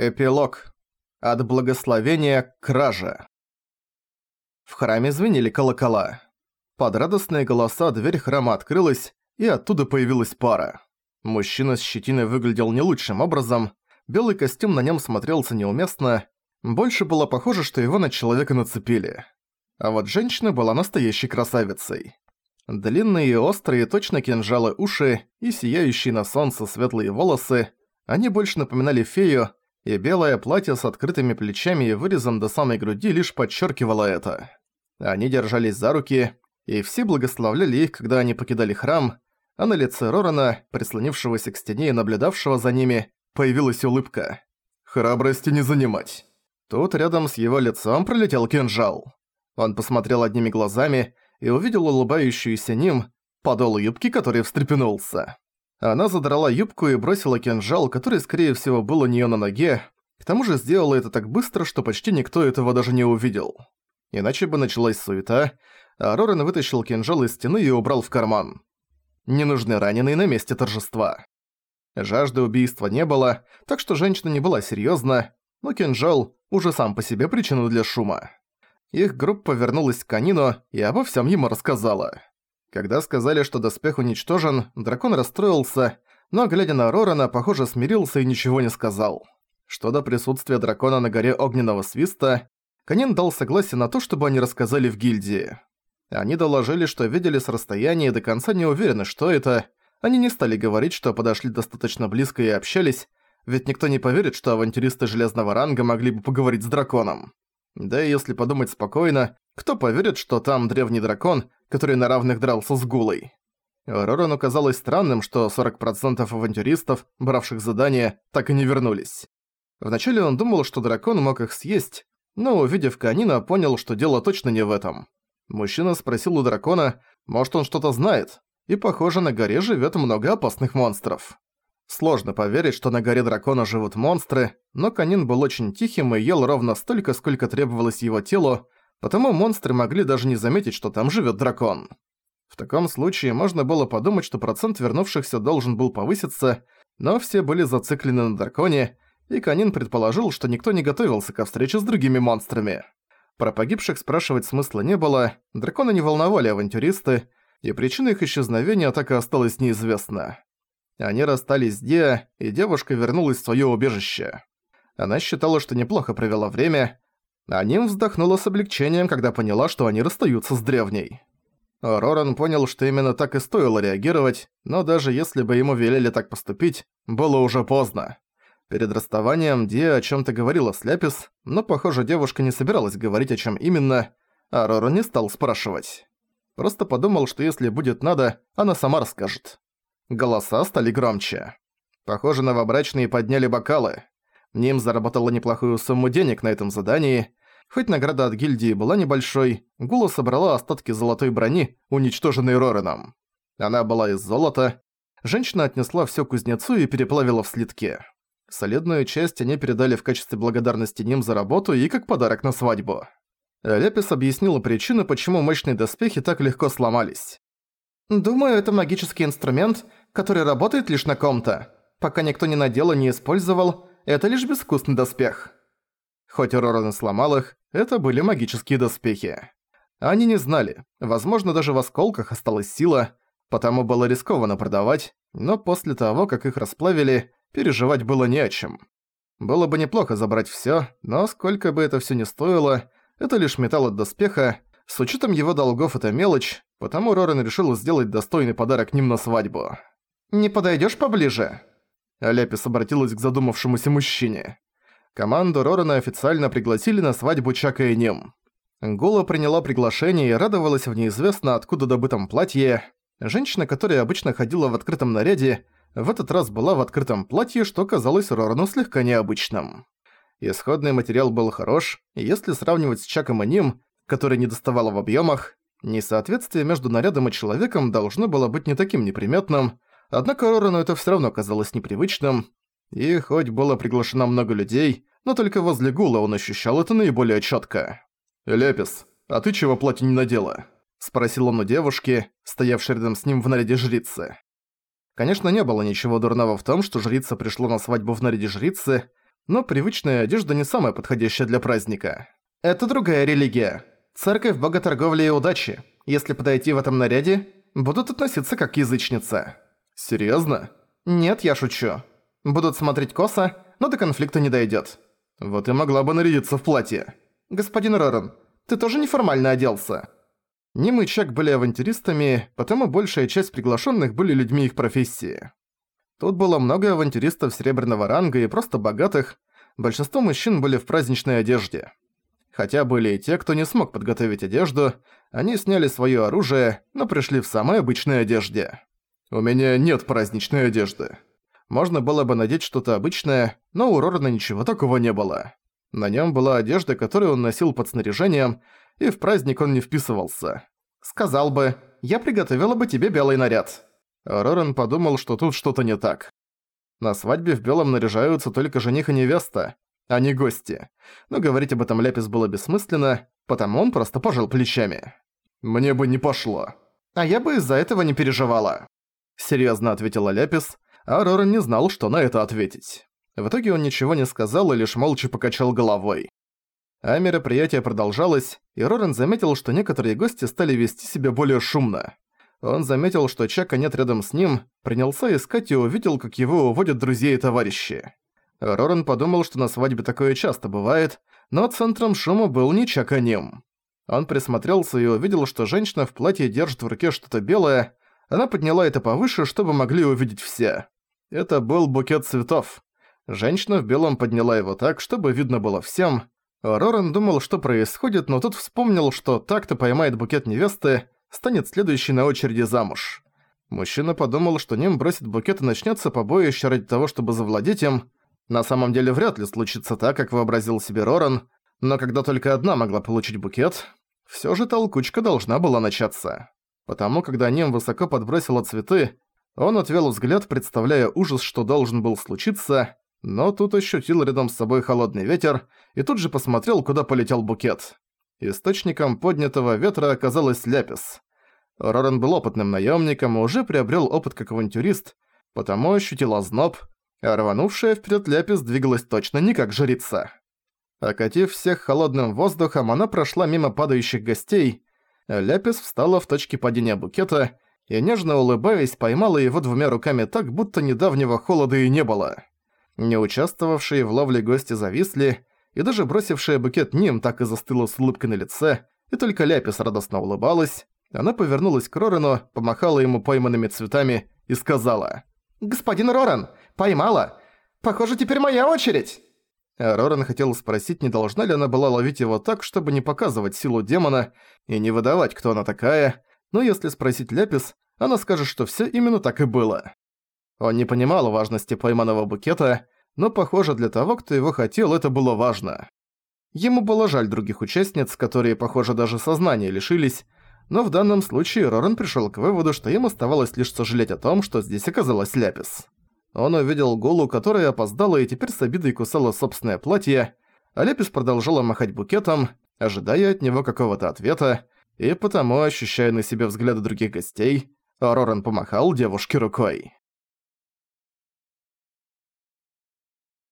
Эпилог. От благословения к краже. В храме звенели колокола. Под радостные голоса дверь храма открылась, и оттуда появилась пара. Мужчина с щетиной выглядел не лучшим образом, белый костюм на нем смотрелся неуместно, больше было похоже, что его на человека нацепили. А вот женщина была настоящей красавицей. Длинные острые, точно кинжалы уши и сияющие на солнце светлые волосы, они больше напоминали фею, и белое платье с открытыми плечами и вырезом до самой груди лишь подчеркивало это. Они держались за руки, и все благословляли их, когда они покидали храм, а на лице Рорана, прислонившегося к стене и наблюдавшего за ними, появилась улыбка. «Храбрости не занимать». Тут рядом с его лицом пролетел кинжал. Он посмотрел одними глазами и увидел улыбающуюся ним подол юбки, который встрепенулся. Она задрала юбку и бросила кинжал, который, скорее всего, был у неё на ноге. К тому же сделала это так быстро, что почти никто этого даже не увидел. Иначе бы началась суета, а Рорен вытащил кинжал из стены и убрал в карман. Не нужны раненые на месте торжества. Жажды убийства не было, так что женщина не была серьёзна, но кинжал уже сам по себе причина для шума. Их группа вернулась к Канину и обо всем ему рассказала. Когда сказали, что доспех уничтожен, дракон расстроился, но, глядя на Рорана, похоже, смирился и ничего не сказал. Что до присутствия дракона на горе Огненного Свиста, Канин дал согласие на то, чтобы они рассказали в гильдии. Они доложили, что видели с расстояния и до конца не уверены, что это. Они не стали говорить, что подошли достаточно близко и общались, ведь никто не поверит, что авантюристы железного ранга могли бы поговорить с драконом. Да и если подумать спокойно, кто поверит, что там древний дракон, который на равных дрался с Гулой? Рорану казалось странным, что 40% авантюристов, бравших задание, так и не вернулись. Вначале он думал, что дракон мог их съесть, но увидев Канина, понял, что дело точно не в этом. Мужчина спросил у дракона, может он что-то знает, и похоже, на горе живет много опасных монстров. Сложно поверить, что на горе дракона живут монстры, но Канин был очень тихим и ел ровно столько, сколько требовалось его телу, потому монстры могли даже не заметить, что там живет дракон. В таком случае можно было подумать, что процент вернувшихся должен был повыситься, но все были зациклены на драконе, и Канин предположил, что никто не готовился ко встрече с другими монстрами. Про погибших спрашивать смысла не было, драконы не волновали авантюристы, и причина их исчезновения так и осталась неизвестна. Они расстались с Диа, и девушка вернулась в своё убежище. Она считала, что неплохо провела время, а Ним вздохнула с облегчением, когда поняла, что они расстаются с древней. Роран понял, что именно так и стоило реагировать, но даже если бы ему велели так поступить, было уже поздно. Перед расставанием Диа о чём-то говорила с Ляпис, но, похоже, девушка не собиралась говорить, о чём именно, а Роран не стал спрашивать. Просто подумал, что если будет надо, она сама расскажет. Голоса стали громче. Похоже, новобрачные подняли бокалы. Ним заработала неплохую сумму денег на этом задании, Хоть награда от гильдии была небольшой, Гула собрала остатки золотой брони, уничтоженной Рореном. Она была из золота. Женщина отнесла всё кузнецу и переплавила в слитке. Солидную часть они передали в качестве благодарности ним за работу и как подарок на свадьбу. Лепис объяснила причину, почему мощные доспехи так легко сломались. «Думаю, это магический инструмент, который работает лишь на ком-то. Пока никто не надел и не использовал, это лишь безвкусный доспех». Хоть Роран сломал их, это были магические доспехи. Они не знали, возможно, даже в осколках осталась сила, потому было рискованно продавать, но после того, как их расплавили, переживать было не о чем. Было бы неплохо забрать всё, но сколько бы это всё ни стоило, это лишь металл от доспеха, с учетом его долгов это мелочь, потому Роран решил сделать достойный подарок ним на свадьбу. «Не подойдёшь поближе?» Аляпис обратилась к задумавшемуся мужчине. Команду Рорана официально пригласили на свадьбу Чака и Ним. Гула приняла приглашение и радовалась в неизвестно откуда добытом платье. Женщина, которая обычно ходила в открытом наряде, в этот раз была в открытом платье, что казалось Рорану слегка необычным. Исходный материал был хорош, и если сравнивать с Чаком и Ним, который не доставало в объемах, несоответствие между нарядом и человеком должно было быть не таким неприметным, однако Рорану это все равно казалось непривычным, и хоть было приглашено много людей, но только возле Гула он ощущал это наиболее четко. «Лепис, а ты чего платье не надела?» – спросил он у девушки, стоявшей рядом с ним в наряде жрицы. Конечно, не было ничего дурного в том, что жрица пришла на свадьбу в наряде жрицы, но привычная одежда не самая подходящая для праздника. Это другая религия. Церковь бога торговли и удачи. Если подойти в этом наряде, будут относиться как язычница. Серьезно? Нет, я шучу. Будут смотреть косо, но до конфликта не дойдет. Вот и могла бы нарядиться в платье. Господин Роран, ты тоже неформально оделся. Ним и Чак были авантюристами, потому большая часть приглашенных были людьми их профессии. Тут было много авантюристов серебряного ранга и просто богатых, большинство мужчин были в праздничной одежде. Хотя были и те, кто не смог подготовить одежду, они сняли своё оружие, но пришли в самой обычной одежде. «У меня нет праздничной одежды», можно было бы надеть что-то обычное, но у Рорана ничего такого не было. На нем была одежда, которую он носил под снаряжением, и в праздник он не вписывался. Сказал бы, я приготовила бы тебе белый наряд. Роран подумал, что тут что-то не так. На свадьбе в белом наряжаются только жених и невеста, а не гости. Но говорить об этом Ляпис было бессмысленно, потому он просто пожал плечами. «Мне бы не пошло». «А я бы из-за этого не переживала», — серьезно ответила Ляпис, а не знал, что на это ответить. В итоге он ничего не сказал и лишь молча покачал головой. А мероприятие продолжалось, и Роран заметил, что некоторые гости стали вести себя более шумно. Он заметил, что Чака нет рядом с ним, принялся искать и увидел, как его уводят друзья и товарищи. Роран подумал, что на свадьбе такое часто бывает, но центром шума был не Чака Ним. Он присмотрелся и увидел, что женщина в платье держит в руке что-то белое, она подняла это повыше, чтобы могли увидеть все. Это был букет цветов. Женщина в белом подняла его так, чтобы видно было всем. Роран думал, что происходит, но тут вспомнил, что так-то поймает букет невесты, станет следующей на очереди замуж. Мужчина подумал, что ним бросит букет и начнется побоище ради того, чтобы завладеть им. На самом деле вряд ли случится так, как вообразил себе Роран, но когда только одна могла получить букет, все же толкучка должна была начаться. Потому когда Ним высоко подбросила цветы, он отвел взгляд, представляя ужас, что должен был случиться, но тут ощутил рядом с собой холодный ветер и тут же посмотрел, куда полетел букет. Источником поднятого ветра оказалась Ляпис. Роран был опытным наемником и уже приобрел опыт как авантюрист, потому ощутил озноб, а рванувшая вперед Ляпис двигалась точно не как жрица. Окатив всех холодным воздухом, она прошла мимо падающих гостей. Ляпис встала в точке падения букета и, нежно улыбаясь, поймала его двумя руками так, будто недавнего холода и не было. Не участвовавшие в ловле гости зависли, и даже бросившая букет Ним так и застыла с улыбкой на лице, и только Ляпис радостно улыбалась. Она повернулась к Рорану, помахала ему пойманными цветами и сказала «Господин Роран, поймала! Похоже, теперь моя очередь!» А Роран хотел спросить, не должна ли она была ловить его так, чтобы не показывать силу демона и не выдавать, кто она такая, но если спросить Ляпис, она скажет, что всё именно так и было. Он не понимал важности пойманного букета, но, похоже, для того, кто его хотел, это было важно. Ему было жаль других участниц, которые, похоже, даже сознания лишились, но в данном случае Роран пришёл к выводу, что им оставалось лишь сожалеть о том, что здесь оказалась Ляпис. Он увидел Голу, которая опоздала и теперь с обидой кусала собственное платье, а Ляпис продолжала махать букетом, ожидая от него какого-то ответа, и потому, ощущая на себе взгляды других гостей, Роран помахал девушке рукой.